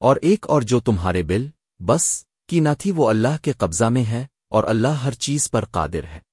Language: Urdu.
اور ایک اور جو تمہارے بل، بس، کی نہ تھی وہ اللہ کے قبضہ میں ہے اور اللہ ہر چیز پر قادر ہے۔